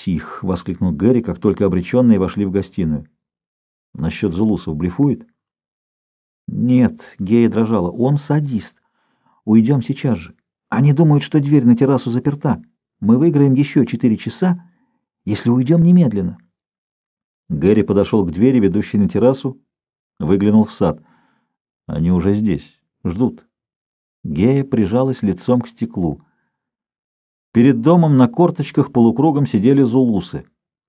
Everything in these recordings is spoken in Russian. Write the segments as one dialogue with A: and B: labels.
A: псих!» — воскликнул Гэри, как только обреченные вошли в гостиную. «Насчет Зулусов блефует?» «Нет», — Гея дрожала, — «он садист. Уйдем сейчас же. Они думают, что дверь на террасу заперта. Мы выиграем еще четыре часа, если уйдем немедленно».
B: Гэри подошел к двери, ведущей на террасу, выглянул в сад. «Они уже здесь. Ждут».
A: Гея прижалась лицом к стеклу. Перед домом на корточках полукругом сидели зулусы.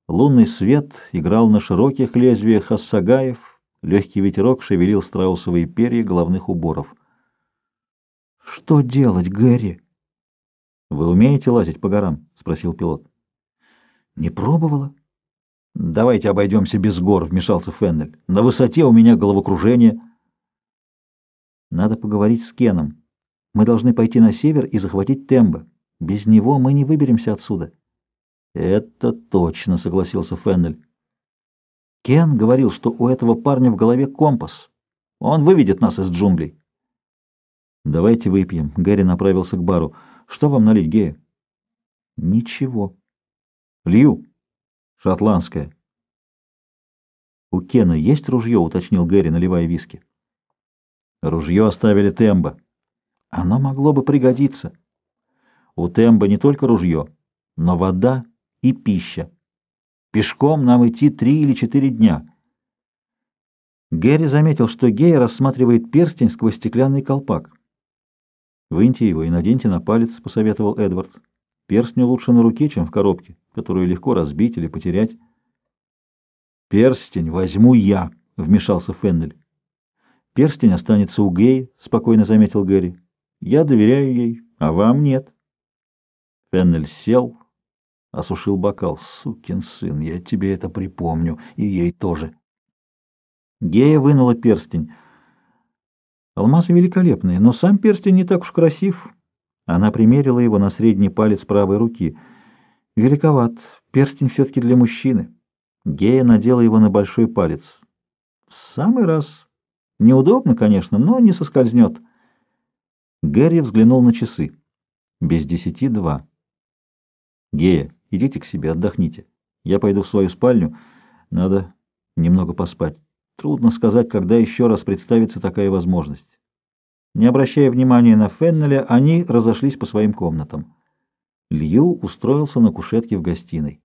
A: Лунный свет играл на широких лезвиях ассагаев, легкий ветерок шевелил страусовые перья головных уборов. «Что делать, Гэри?»
B: «Вы умеете лазить по горам?» — спросил пилот.
A: «Не пробовала».
B: «Давайте обойдемся без гор», — вмешался Феннель. «На высоте у меня головокружение».
A: «Надо поговорить с Кеном. Мы должны пойти на север и захватить Тембо. Без него мы не выберемся отсюда.
B: Это точно, согласился Феннель.
A: Кен говорил, что у этого парня в голове компас. Он выведет нас из джунглей.
B: Давайте выпьем. Гэри направился к бару. Что вам налить, Гея?
A: Ничего.
B: Лью. Шотландская.
A: У Кена есть ружье, уточнил Гэри, наливая виски.
B: Ружье оставили Тембо.
A: Оно могло бы пригодиться.
B: У Темба не только ружье, но вода и пища. Пешком нам идти три или четыре дня.
A: Гэри заметил, что Гея рассматривает перстень сквозь стеклянный колпак.
B: «Выньте его и наденьте на палец», — посоветовал Эдвардс. «Перстню лучше на руке, чем в коробке, которую легко разбить или потерять».
A: «Перстень возьму я», — вмешался Феннель.
B: «Перстень останется у Геи», — спокойно заметил Гэри. «Я доверяю ей, а вам нет».
A: Феннель сел, осушил бокал. «Сукин сын, я тебе это припомню, и ей тоже». Гея вынула перстень. Алмазы великолепные, но сам перстень не так уж красив. Она примерила его на средний палец правой руки. Великоват. Перстень все-таки для мужчины. Гея надела его на большой палец. самый раз. Неудобно, конечно, но не соскользнет. Гэри взглянул на часы. Без десяти два.
B: Гея, идите к себе, отдохните. Я пойду в свою спальню. Надо немного поспать. Трудно сказать, когда еще раз представится такая возможность.
A: Не обращая внимания на Феннеля, они разошлись по своим комнатам. Лью устроился на кушетке в гостиной.